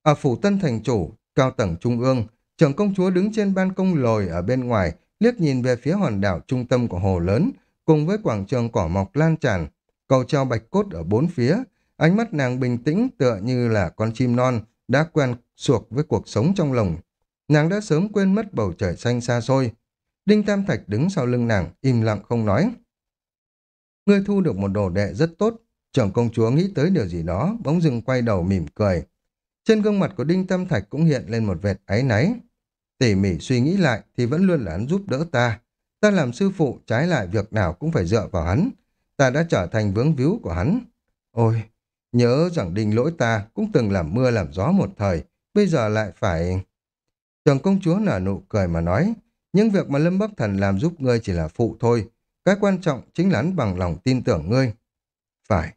Ở phủ tân thành chủ, cao tầng trung ương, trưởng công chúa đứng trên ban công lồi ở bên ngoài, liếc nhìn về phía hòn đảo trung tâm của hồ lớn, cùng với quảng trường cỏ mọc lan tràn, cầu treo bạch cốt ở bốn phía, ánh mắt nàng bình tĩnh tựa như là con chim non đã quen suộc với cuộc sống trong lòng. Nàng đã sớm quên mất bầu trời xanh xa xôi. Đinh Tam Thạch đứng sau lưng nàng, im lặng không nói. Ngươi thu được một đồ đệ rất tốt, trưởng công chúa nghĩ tới điều gì đó, bỗng dưng quay đầu mỉm cười. Trên gương mặt của Đinh Tam Thạch cũng hiện lên một vệt áy náy. Tỉ mỉ suy nghĩ lại thì vẫn luôn là hắn giúp đỡ ta. Ta làm sư phụ trái lại việc nào cũng phải dựa vào hắn. Ta đã trở thành vướng víu của hắn. Ôi, nhớ rằng đinh lỗi ta cũng từng làm mưa làm gió một thời, bây giờ lại phải... Trường công chúa nở nụ cười mà nói, những việc mà Lâm Bắc Thần làm giúp ngươi chỉ là phụ thôi. Cái quan trọng chính là hắn bằng lòng tin tưởng ngươi. Phải.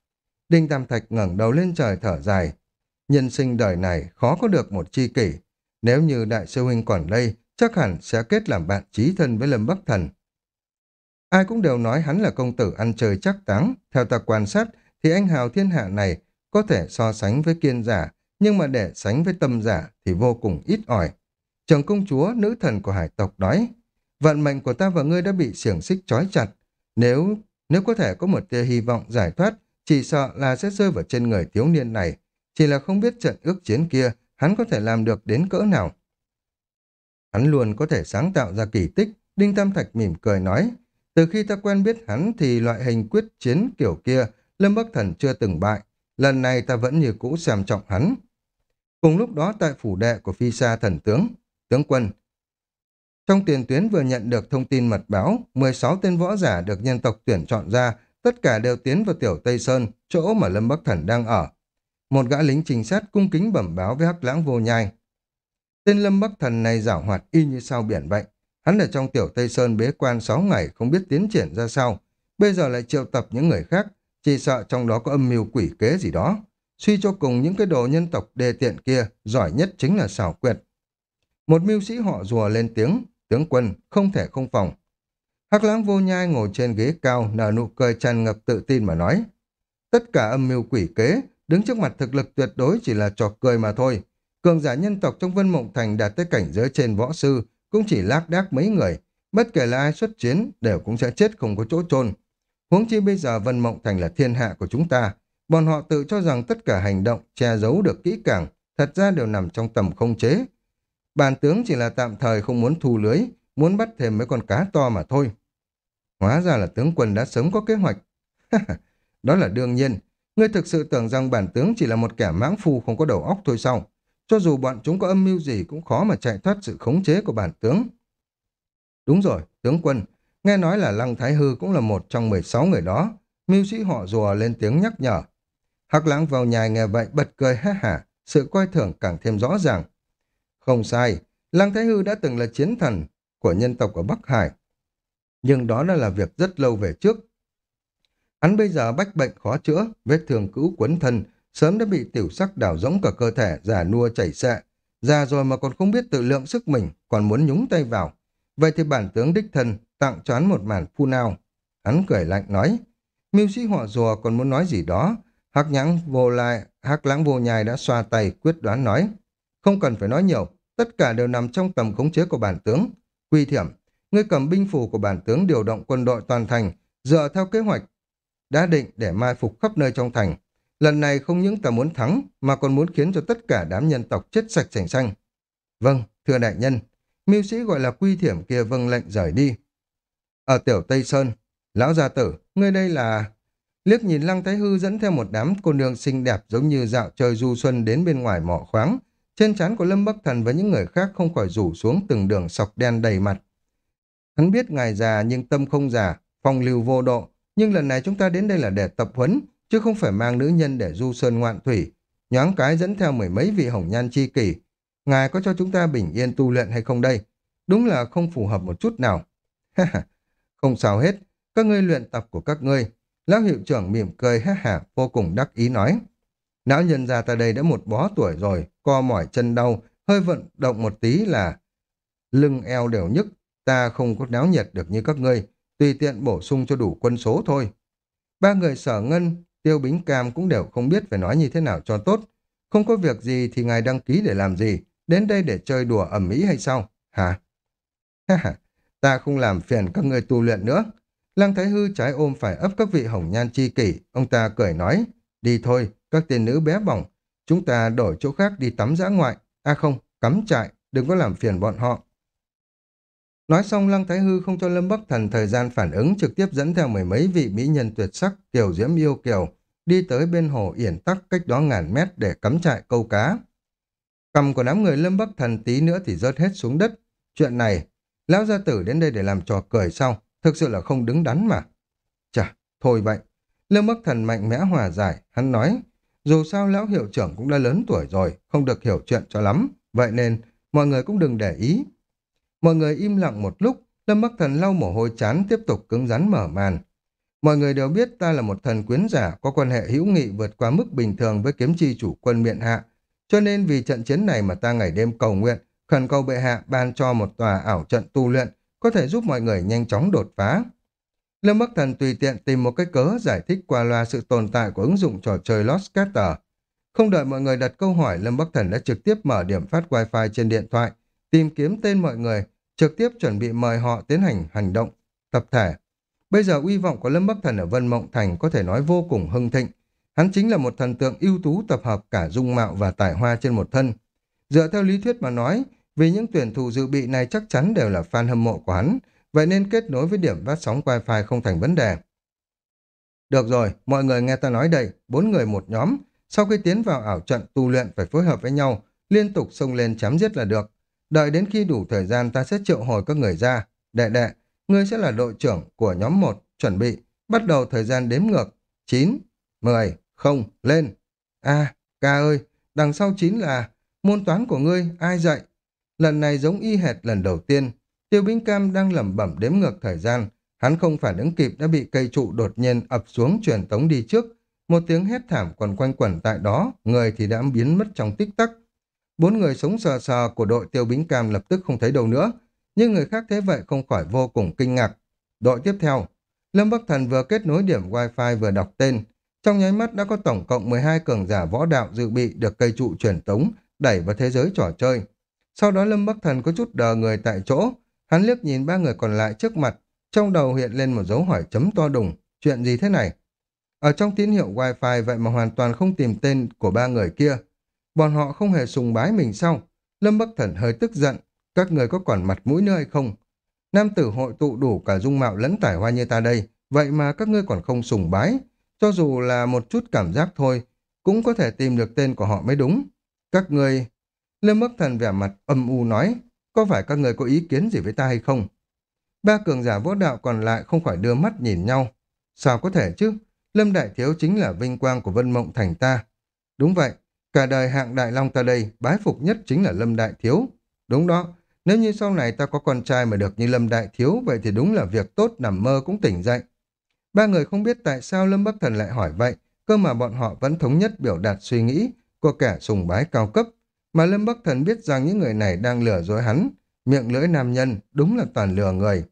Đinh Tam Thạch ngẩng đầu lên trời thở dài. Nhân sinh đời này khó có được một chi kỷ. Nếu như đại sư huynh còn đây, chắc hẳn sẽ kết làm bạn trí thân với Lâm Bắc Thần. Ai cũng đều nói hắn là công tử ăn chơi chắc táng. Theo ta quan sát, thì anh hào thiên hạ này có thể so sánh với kiên giả, nhưng mà để sánh với tâm giả thì vô cùng ít ỏi. Trường công chúa, nữ thần của hải tộc nói, vận mệnh của ta và ngươi đã bị xiềng xích trói chặt. Nếu nếu có thể có một tia hy vọng giải thoát, chỉ sợ là sẽ rơi vào trên người thiếu niên này. Chỉ là không biết trận ước chiến kia, hắn có thể làm được đến cỡ nào. Hắn luôn có thể sáng tạo ra kỳ tích, Đinh Tam Thạch mỉm cười nói. Từ khi ta quen biết hắn thì loại hình quyết chiến kiểu kia, Lâm Bắc Thần chưa từng bại. Lần này ta vẫn như cũ xem trọng hắn. Cùng lúc đó tại phủ đệ của phi sa thần tướng, tướng quân. Trong tiền tuyến vừa nhận được thông tin mật báo, 16 tên võ giả được nhân tộc tuyển chọn ra, tất cả đều tiến vào tiểu Tây Sơn, chỗ mà Lâm Bắc Thần đang ở. Một gã lính trinh sát cung kính bẩm báo với hắc lãng vô nhai. Tên Lâm Bắc Thần này giảo hoạt y như sao biển vậy. Hắn ở trong tiểu Tây Sơn bế quan 6 ngày không biết tiến triển ra sao. Bây giờ lại triệu tập những người khác, chỉ sợ trong đó có âm mưu quỷ kế gì đó. Suy cho cùng những cái đồ nhân tộc đề tiện kia, giỏi nhất chính là xảo quyệt. Một mưu sĩ họ rùa lên tiếng, tướng quân, không thể không phòng. Hắc lãng vô nhai ngồi trên ghế cao, nở nụ cười tràn ngập tự tin mà nói. Tất cả âm mưu quỷ kế, đứng trước mặt thực lực tuyệt đối chỉ là trò cười mà thôi. Cường giả nhân tộc trong Vân Mộng Thành đạt tới cảnh giới trên võ sư, cũng chỉ lác đác mấy người. Bất kể là ai xuất chiến, đều cũng sẽ chết không có chỗ chôn Huống chi bây giờ Vân Mộng Thành là thiên hạ của chúng ta. Bọn họ tự cho rằng tất cả hành động che giấu được kỹ càng, thật ra đều nằm trong tầm không chế. Bản tướng chỉ là tạm thời không muốn thu lưới, muốn bắt thêm mấy con cá to mà thôi. Hóa ra là tướng quân đã sớm có kế hoạch. Đó là đương nhiên. Ngươi thực sự tưởng rằng bản tướng chỉ là một kẻ mãng phu không có đầu óc thôi sao? Cho dù bọn chúng có âm mưu gì cũng khó mà chạy thoát sự khống chế của bản tướng. Đúng rồi, tướng quân, Nghe nói là Lăng Thái Hư cũng là một trong 16 người đó. Mưu sĩ họ rùa lên tiếng nhắc nhở. Hắc lãng vào nhà nghe vậy bật cười ha hả, sự coi thường càng thêm rõ ràng. Không sai, Lăng Thái Hư đã từng là chiến thần của nhân tộc ở Bắc Hải. Nhưng đó đã là việc rất lâu về trước. Hắn bây giờ bách bệnh khó chữa, vết thương cũ quấn thân, sớm đã bị tiểu sắc đảo rỗng cả cơ thể, già nua chảy xệ. Già rồi mà còn không biết tự lượng sức mình, còn muốn nhúng tay vào. Vậy thì bản tướng đích thân tặng cho hắn một màn phu nào. Hắn cười lạnh nói, mưu sĩ họ rùa còn muốn nói gì đó. Hắc nhãng vô lại, hắc lãng vô nhai đã xoa tay quyết đoán nói. Không cần phải nói nhiều, tất cả đều nằm trong tầm khống chế của bản tướng. Quy thiểm, ngươi cầm binh phù của bản tướng điều động quân đội toàn thành, dựa theo kế hoạch đã định để mai phục khắp nơi trong thành. Lần này không những ta muốn thắng, mà còn muốn khiến cho tất cả đám nhân tộc chết sạch sành xanh. Vâng, thưa đại nhân, mưu sĩ gọi là quy thiểm kia vâng lệnh rời đi. Ở tiểu Tây Sơn, lão gia tử, ngươi đây là... Liếc nhìn Lăng Thái Hư dẫn theo một đám cô nương xinh đẹp giống như dạo trời du xuân đến bên ngoài mỏ khoáng. Trên trán của Lâm Bắc Thần và những người khác không khỏi rủ xuống từng đường sọc đen đầy mặt. Hắn biết ngài già nhưng tâm không già, phong lưu vô độ. Nhưng lần này chúng ta đến đây là để tập huấn, chứ không phải mang nữ nhân để du sơn ngoạn thủy. Nhoáng cái dẫn theo mười mấy vị hồng nhan chi kỷ. Ngài có cho chúng ta bình yên tu luyện hay không đây? Đúng là không phù hợp một chút nào. Không sao hết, các ngươi luyện tập của các ngươi. Lão hiệu trưởng mỉm cười hét hả, vô cùng đắc ý nói. Lão nhân gia ta đây đã một bó tuổi rồi, co mỏi chân đau, hơi vận động một tí là lưng eo đều nhức, ta không có náo nhiệt được như các ngươi, tùy tiện bổ sung cho đủ quân số thôi. Ba người sở ngân, tiêu bính cam cũng đều không biết phải nói như thế nào cho tốt. Không có việc gì thì ngài đăng ký để làm gì? Đến đây để chơi đùa ẩm mỹ hay sao? Hả? Ha ha, ta không làm phiền các người tu luyện nữa. Lăng Thái Hư trái ôm phải ấp các vị hồng nhan chi kỷ, ông ta cười nói, đi thôi, các tiên nữ bé bỏng, chúng ta đổi chỗ khác đi tắm giã ngoại, à không, cắm trại, đừng có làm phiền bọn họ. Nói xong Lăng Thái Hư không cho Lâm Bắc Thần thời gian phản ứng trực tiếp dẫn theo mười mấy vị mỹ nhân tuyệt sắc, kiều diễm yêu kiều, đi tới bên hồ Yển Tắc cách đó ngàn mét để cắm trại câu cá. Cầm của đám người Lâm Bắc Thần tí nữa thì rớt hết xuống đất. Chuyện này, lão gia tử đến đây để làm trò cười sau, thực sự là không đứng đắn mà. Chà, thôi vậy. Lâm Bắc Thần mạnh mẽ hòa giải, hắn nói, dù sao lão hiệu trưởng cũng đã lớn tuổi rồi, không được hiểu chuyện cho lắm, vậy nên mọi người cũng đừng để ý. Mọi người im lặng một lúc, Lâm Bắc Thần lau mồ hôi chán tiếp tục cứng rắn mở màn. Mọi người đều biết ta là một thần quyến giả có quan hệ hữu nghị vượt qua mức bình thường với kiếm chi chủ quân miện hạ, cho nên vì trận chiến này mà ta ngày đêm cầu nguyện, khẩn cầu bệ hạ ban cho một tòa ảo trận tu luyện, có thể giúp mọi người nhanh chóng đột phá. Lâm Bắc Thần tùy tiện tìm một cái cớ giải thích qua loa sự tồn tại của ứng dụng trò chơi Lost Scatter. Không đợi mọi người đặt câu hỏi, Lâm Bắc Thần đã trực tiếp mở điểm phát wifi trên điện thoại, tìm kiếm tên mọi người, trực tiếp chuẩn bị mời họ tiến hành hành động, tập thể. Bây giờ uy vọng của Lâm Bắc Thần ở Vân Mộng Thành có thể nói vô cùng hưng thịnh. Hắn chính là một thần tượng ưu tú tập hợp cả dung mạo và tài hoa trên một thân. Dựa theo lý thuyết mà nói, vì những tuyển thủ dự bị này chắc chắn đều là fan hâm mộ của hắn, vậy nên kết nối với điểm phát sóng wifi không thành vấn đề. Được rồi, mọi người nghe ta nói đây, bốn người một nhóm, sau khi tiến vào ảo trận tu luyện phải phối hợp với nhau, liên tục xông lên chém giết là được. Đợi đến khi đủ thời gian ta sẽ triệu hồi các người ra. Đệ đệ, ngươi sẽ là đội trưởng của nhóm 1, chuẩn bị, bắt đầu thời gian đếm ngược. 9, 10, không, lên. a ca ơi, đằng sau 9 là môn toán của ngươi, ai dạy? Lần này giống y hệt lần đầu tiên, Tiêu Bính Cam đang lẩm bẩm đếm ngược thời gian. Hắn không phản ứng kịp đã bị cây trụ đột nhiên ập xuống truyền tống đi trước. Một tiếng hét thảm còn quanh quẩn tại đó, người thì đã biến mất trong tích tắc. Bốn người sống sờ sờ của đội Tiêu Bính Cam lập tức không thấy đâu nữa. Nhưng người khác thế vậy không khỏi vô cùng kinh ngạc. Đội tiếp theo, Lâm Bắc Thần vừa kết nối điểm Wi-Fi vừa đọc tên. Trong nháy mắt đã có tổng cộng 12 cường giả võ đạo dự bị được cây trụ truyền tống đẩy vào thế giới trò chơi. Sau đó Lâm Bắc Thần có chút đờ người tại chỗ, hắn liếc nhìn ba người còn lại trước mặt, trong đầu hiện lên một dấu hỏi chấm to đùng, chuyện gì thế này? Ở trong tín hiệu Wi-Fi vậy mà hoàn toàn không tìm tên của ba người kia. Bọn họ không hề sùng bái mình sao? Lâm Bắc Thần hơi tức giận, các người có còn mặt mũi nữa hay không? Nam tử hội tụ đủ cả dung mạo lẫn tài hoa như ta đây, vậy mà các ngươi còn không sùng bái. Cho dù là một chút cảm giác thôi, cũng có thể tìm được tên của họ mới đúng. Các ngươi... Lâm Bắc Thần vẻ mặt âm u nói, có phải các người có ý kiến gì với ta hay không? Ba cường giả võ đạo còn lại không khỏi đưa mắt nhìn nhau. Sao có thể chứ? Lâm Đại Thiếu chính là vinh quang của Vân Mộng Thành ta. Đúng vậy, cả đời hạng Đại Long ta đây, bái phục nhất chính là Lâm Đại Thiếu. Đúng đó, nếu như sau này ta có con trai mà được như Lâm Đại Thiếu, vậy thì đúng là việc tốt nằm mơ cũng tỉnh dậy. Ba người không biết tại sao Lâm Bắc Thần lại hỏi vậy, cơ mà bọn họ vẫn thống nhất biểu đạt suy nghĩ của kẻ sùng bái cao cấp. Mà Lâm Bắc Thần biết rằng những người này đang lừa dối hắn, miệng lưỡi nam nhân đúng là toàn lừa người.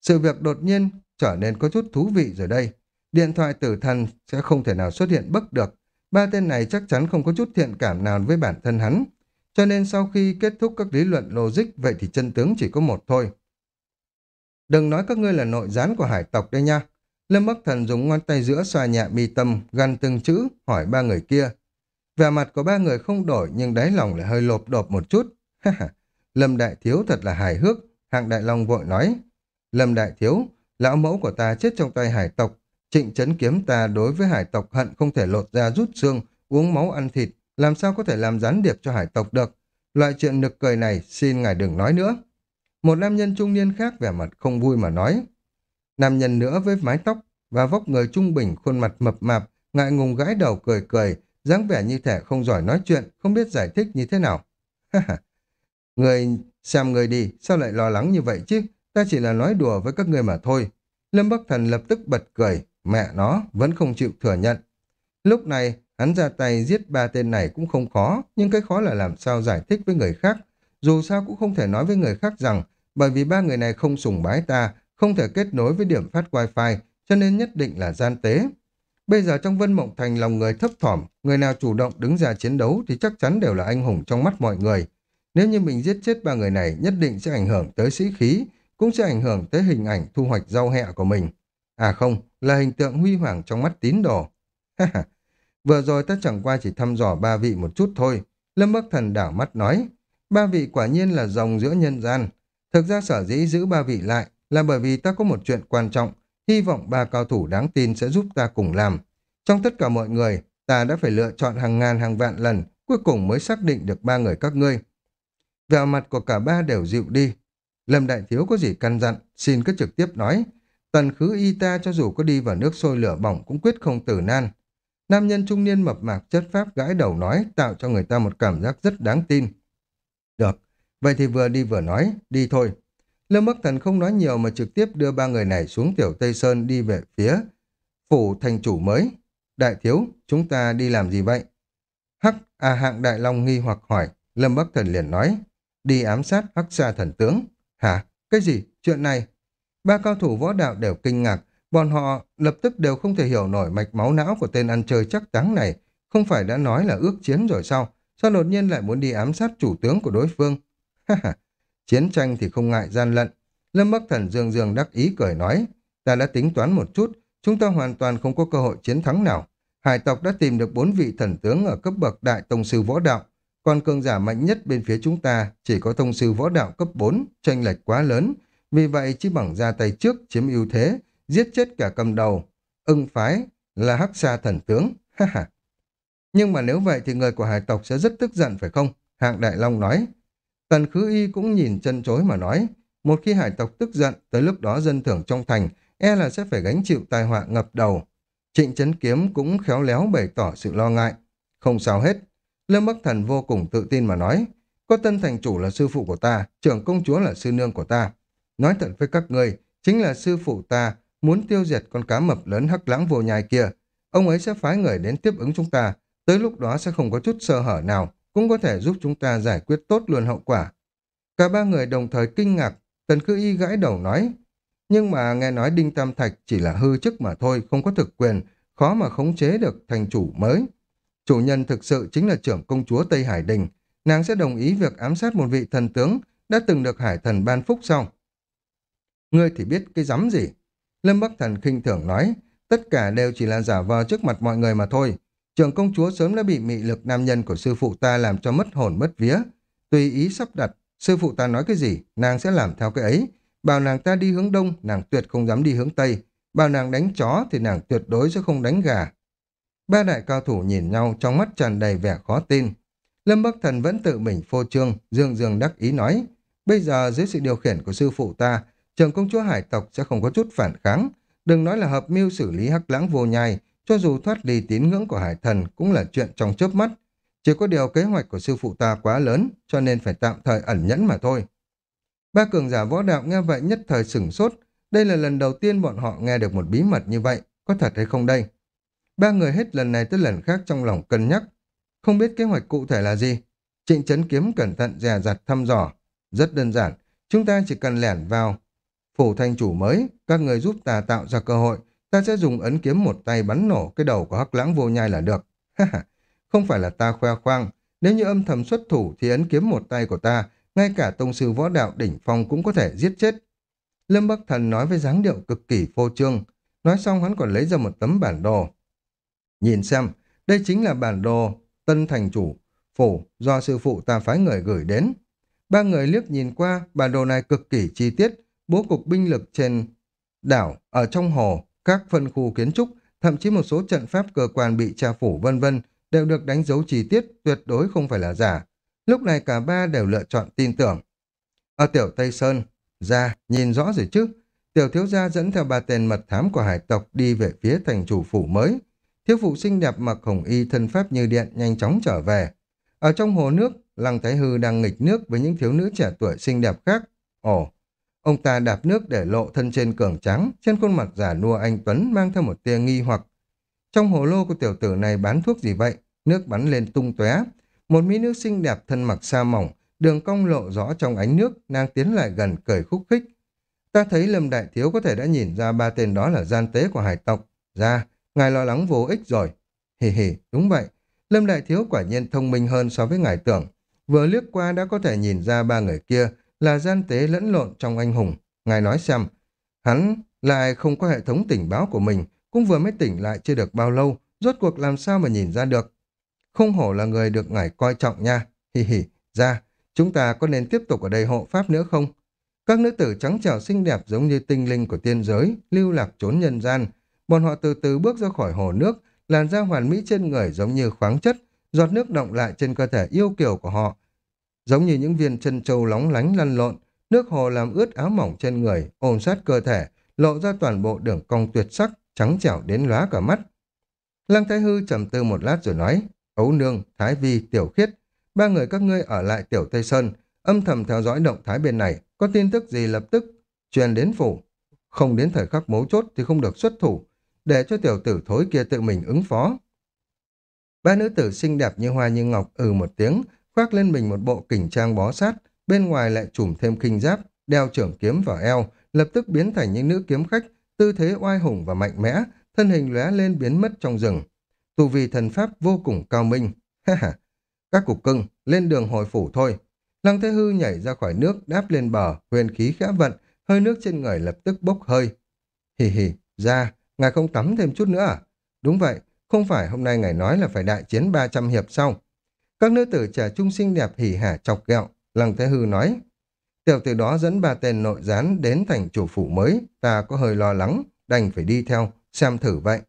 Sự việc đột nhiên trở nên có chút thú vị rồi đây. Điện thoại tử thần sẽ không thể nào xuất hiện bất được. Ba tên này chắc chắn không có chút thiện cảm nào với bản thân hắn. Cho nên sau khi kết thúc các lý luận logic, vậy thì chân tướng chỉ có một thôi. Đừng nói các ngươi là nội gián của hải tộc đây nha. Lâm Bắc Thần dùng ngón tay giữa xoa nhẹ mi tâm, gằn từng chữ, hỏi ba người kia. Vẻ mặt của ba người không đổi nhưng đáy lòng lại hơi lộp đột một chút. Lâm Đại Thiếu thật là hài hước, hạng Đại Long vội nói. Lâm Đại Thiếu, lão mẫu của ta chết trong tay hải tộc. Trịnh chấn kiếm ta đối với hải tộc hận không thể lột ra rút xương, uống máu ăn thịt, làm sao có thể làm gián điệp cho hải tộc được. Loại chuyện nực cười này xin ngài đừng nói nữa. Một nam nhân trung niên khác vẻ mặt không vui mà nói. Nam nhân nữa với mái tóc và vóc người trung bình khuôn mặt mập mạp, ngại ngùng gãi đầu cười cười, dáng vẻ như thể không giỏi nói chuyện, không biết giải thích như thế nào. người, xem người đi, sao lại lo lắng như vậy chứ? Ta chỉ là nói đùa với các người mà thôi. Lâm Bắc Thần lập tức bật cười, mẹ nó vẫn không chịu thừa nhận. Lúc này, hắn ra tay giết ba tên này cũng không khó, nhưng cái khó là làm sao giải thích với người khác. Dù sao cũng không thể nói với người khác rằng, bởi vì ba người này không sùng bái ta, không thể kết nối với điểm phát wifi, cho nên nhất định là gian tế. Bây giờ trong Vân Mộng Thành lòng người thấp thỏm, người nào chủ động đứng ra chiến đấu thì chắc chắn đều là anh hùng trong mắt mọi người. Nếu như mình giết chết ba người này nhất định sẽ ảnh hưởng tới sĩ khí, cũng sẽ ảnh hưởng tới hình ảnh thu hoạch rau hẹ của mình. À không, là hình tượng huy hoàng trong mắt tín đồ. Vừa rồi ta chẳng qua chỉ thăm dò ba vị một chút thôi. Lâm Bắc Thần đảo mắt nói, ba vị quả nhiên là rồng giữa nhân gian. Thực ra sở dĩ giữ ba vị lại là bởi vì ta có một chuyện quan trọng, hy vọng ba cao thủ đáng tin sẽ giúp ta cùng làm. Trong tất cả mọi người, ta đã phải lựa chọn hàng ngàn hàng vạn lần, cuối cùng mới xác định được ba người các ngươi. Vẻ mặt của cả ba đều dịu đi. Lâm Đại Thiếu có gì căn dặn, xin cứ trực tiếp nói. Tần khứ y ta cho dù có đi vào nước sôi lửa bỏng cũng quyết không tử nan. Nam nhân trung niên mập mạc chất pháp gãi đầu nói tạo cho người ta một cảm giác rất đáng tin. Được, vậy thì vừa đi vừa nói, đi thôi. Lâm Bắc Thần không nói nhiều mà trực tiếp đưa ba người này xuống tiểu Tây Sơn đi về phía phủ thành chủ mới. Đại thiếu, chúng ta đi làm gì vậy? Hắc, à hạng đại long nghi hoặc hỏi, Lâm Bắc Thần liền nói, đi ám sát Hắc Sa thần tướng. Hả? Cái gì? Chuyện này? Ba cao thủ võ đạo đều kinh ngạc, bọn họ lập tức đều không thể hiểu nổi mạch máu não của tên ăn chơi chắc táng này, không phải đã nói là ước chiến rồi sao? Sao đột nhiên lại muốn đi ám sát chủ tướng của đối phương? Ha ha, chiến tranh thì không ngại gian lận. Lâm Bắc Thần dương dương đắc ý cười nói, ta đã tính toán một chút, chúng ta hoàn toàn không có cơ hội chiến thắng nào. Hải tộc đã tìm được bốn vị thần tướng ở cấp bậc đại tông sư võ đạo, còn cường giả mạnh nhất bên phía chúng ta chỉ có tông sư võ đạo cấp 4, tranh lệch quá lớn, vì vậy chỉ bằng ra tay trước chiếm ưu thế, giết chết cả cầm đầu. Ưng phái là hắc xa thần tướng, ha ha. Nhưng mà nếu vậy thì người của hải tộc sẽ rất tức giận phải không? Hạng Đại Long nói. Tần Khứ Y cũng nhìn chân chối mà nói, một khi hải tộc tức giận, tới lúc đó dân thưởng trong thành, e là sẽ phải gánh chịu tai họa ngập đầu. Trịnh Trấn Kiếm cũng khéo léo bày tỏ sự lo ngại. Không sao hết. Lâm Bắc Thần vô cùng tự tin mà nói, có tân thành chủ là sư phụ của ta, trưởng công chúa là sư nương của ta. Nói thật với các người, chính là sư phụ ta muốn tiêu diệt con cá mập lớn hắc lãng vô nhai kia. Ông ấy sẽ phái người đến tiếp ứng chúng ta, tới lúc đó sẽ không có chút sơ hở nào, cũng có thể giúp chúng ta giải quyết tốt luôn hậu quả. Cả ba người đồng thời kinh ngạc, tần cư y gãi đầu nói, nhưng mà nghe nói Đinh Tam Thạch chỉ là hư chức mà thôi, không có thực quyền, khó mà khống chế được thành chủ mới. Chủ nhân thực sự chính là trưởng công chúa Tây Hải Đình, nàng sẽ đồng ý việc ám sát một vị thần tướng đã từng được hải thần ban phúc sau. Ngươi thì biết cái rắm gì? Lâm Bắc Thần khinh thường nói, tất cả đều chỉ là giả vờ trước mặt mọi người mà thôi. Trường công chúa sớm đã bị mị lực nam nhân của sư phụ ta làm cho mất hồn mất vía. Tùy ý sắp đặt, sư phụ ta nói cái gì, nàng sẽ làm theo cái ấy. Bảo nàng ta đi hướng đông, nàng tuyệt không dám đi hướng tây. Bảo nàng đánh chó thì nàng tuyệt đối sẽ không đánh gà. Ba đại cao thủ nhìn nhau trong mắt tràn đầy vẻ khó tin. Lâm Bắc Thần vẫn tự mình phô trương, dương dương đắc ý nói. Bây giờ dưới sự điều khiển của sư phụ ta, trường công chúa hải tộc sẽ không có chút phản kháng. Đừng nói là hợp mưu xử lý hắc lãng vô nhai, cho dù thoát ly tín ngưỡng của hải thần cũng là chuyện trong chớp mắt. Chỉ có điều kế hoạch của sư phụ ta quá lớn, cho nên phải tạm thời ẩn nhẫn mà thôi. Ba cường giả võ đạo nghe vậy nhất thời sửng sốt. Đây là lần đầu tiên bọn họ nghe được một bí mật như vậy. Có thật hay không đây? Ba người hết lần này tới lần khác trong lòng cân nhắc. Không biết kế hoạch cụ thể là gì? Trịnh Trấn Kiếm cẩn thận dè dặt thăm dò. Rất đơn giản, chúng ta chỉ cần lẻn vào. Phủ thanh chủ mới, các người giúp ta tạo ra cơ hội. Ta sẽ dùng ấn kiếm một tay bắn nổ cái đầu của hắc lãng vô nhai là được. không phải là ta khoe khoang. Nếu như âm thầm xuất thủ thì ấn kiếm một tay của ta, ngay cả tông sư võ đạo đỉnh phong cũng có thể giết chết. Lâm Bắc Thần nói với dáng điệu cực kỳ phô trương. Nói xong hắn còn lấy ra một tấm bản đồ. Nhìn xem, đây chính là bản đồ Tân Thành Chủ, phủ do sư phụ ta phái người gửi đến. Ba người liếc nhìn qua, bản đồ này cực kỳ chi tiết, bố cục binh lực trên đảo, ở trong hồ, các phân khu kiến trúc, thậm chí một số trận pháp cơ quan bị tra phủ vân vân đều được đánh dấu chi tiết, tuyệt đối không phải là giả. Lúc này cả ba đều lựa chọn tin tưởng. Ở tiểu Tây Sơn, ra, nhìn rõ rồi chứ. Tiểu thiếu gia dẫn theo ba tên mật thám của hải tộc đi về phía thành chủ phủ mới. Thiếu phụ xinh đẹp mặc hồng y thân pháp như điện nhanh chóng trở về. Ở trong hồ nước, Lăng Thái Hư đang nghịch nước với những thiếu nữ trẻ tuổi xinh đẹp khác. Ồ, ông ta đạp nước để lộ thân trên cường trắng, trên khuôn mặt giả nua anh Tuấn mang theo một tia nghi hoặc. Trong hồ lô của tiểu tử này bán thuốc gì vậy? Nước bắn lên tung tóe. Một mỹ nữ xinh đẹp thân mặc sa mỏng, đường cong lộ rõ trong ánh nước, nàng tiến lại gần cười khúc khích. Ta thấy Lâm Đại Thiếu có thể đã nhìn ra ba tên đó là gian tế của hải tộc. Ra, ngài lo lắng vô ích rồi. Hì hì, đúng vậy. Lâm Đại Thiếu quả nhiên thông minh hơn so với ngài tưởng. Vừa liếc qua đã có thể nhìn ra ba người kia là gian tế lẫn lộn trong anh hùng. Ngài nói xem, hắn lại không có hệ thống tình báo của mình, cũng vừa mới tỉnh lại chưa được bao lâu, rốt cuộc làm sao mà nhìn ra được. Không hổ là người được ngài coi trọng nha. Hì hì, ra, chúng ta có nên tiếp tục ở đây hộ pháp nữa không? Các nữ tử trắng trẻo xinh đẹp giống như tinh linh của tiên giới, lưu lạc trốn nhân gian. Bọn họ từ từ bước ra khỏi hồ nước, làn da hoàn mỹ trên người giống như khoáng chất, giọt nước động lại trên cơ thể yêu kiều của họ. Giống như những viên chân châu lóng lánh lăn lộn, nước hồ làm ướt áo mỏng trên người, ôm sát cơ thể, lộ ra toàn bộ đường cong tuyệt sắc, trắng trẻo đến lóa cả mắt. Lăng Thái Hư trầm tư một lát rồi nói, Ấu Nương, Thái Vi, Tiểu Khiết, ba người các ngươi ở lại Tiểu Tây Sơn, âm thầm theo dõi động thái bên này, có tin tức gì lập tức truyền đến phủ. Không đến thời khắc mấu chốt thì không được xuất thủ, để cho tiểu tử thối kia tự mình ứng phó. Ba nữ tử xinh đẹp như hoa như ngọc ừ một tiếng, khoác lên mình một bộ kình trang bó sát, bên ngoài lại trùm thêm kinh giáp, đeo trưởng kiếm vào eo, lập tức biến thành những nữ kiếm khách, tư thế oai hùng và mạnh mẽ, thân hình lóe lên biến mất trong rừng. Tu vi thần pháp vô cùng cao minh. Ha ha, các cục cưng, lên đường hồi phủ thôi. Lăng Thế Hư nhảy ra khỏi nước, đáp lên bờ, huyền khí khẽ vận, hơi nước trên người lập tức bốc hơi. Hì hì, ra, ngài không tắm thêm chút nữa à? Đúng vậy, không phải hôm nay ngài nói là phải đại chiến 300 hiệp sau. Các nữ tử trẻ trung xinh đẹp hỉ hả chọc ghẹo, Lăng Thế Hư nói. Tiểu từ đó dẫn ba tên nội gián đến thành chủ phủ mới, ta có hơi lo lắng, đành phải đi theo, xem thử vậy.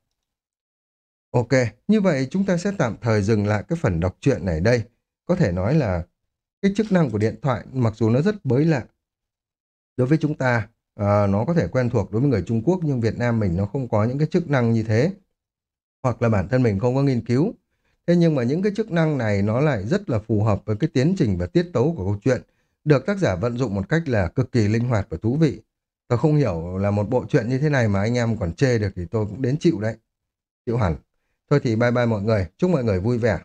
Ok, như vậy chúng ta sẽ tạm thời dừng lại cái phần đọc truyện này đây. Có thể nói là cái chức năng của điện thoại mặc dù nó rất mới lạ. Đối với chúng ta, à, nó có thể quen thuộc đối với người Trung Quốc nhưng Việt Nam mình nó không có những cái chức năng như thế. Hoặc là bản thân mình không có nghiên cứu. Thế nhưng mà những cái chức năng này nó lại rất là phù hợp với cái tiến trình và tiết tấu của câu chuyện. Được tác giả vận dụng một cách là cực kỳ linh hoạt và thú vị. Tôi không hiểu là một bộ truyện như thế này mà anh em còn chê được thì tôi cũng đến chịu đấy. Chịu hẳn. Thôi thì bye bye mọi người. Chúc mọi người vui vẻ.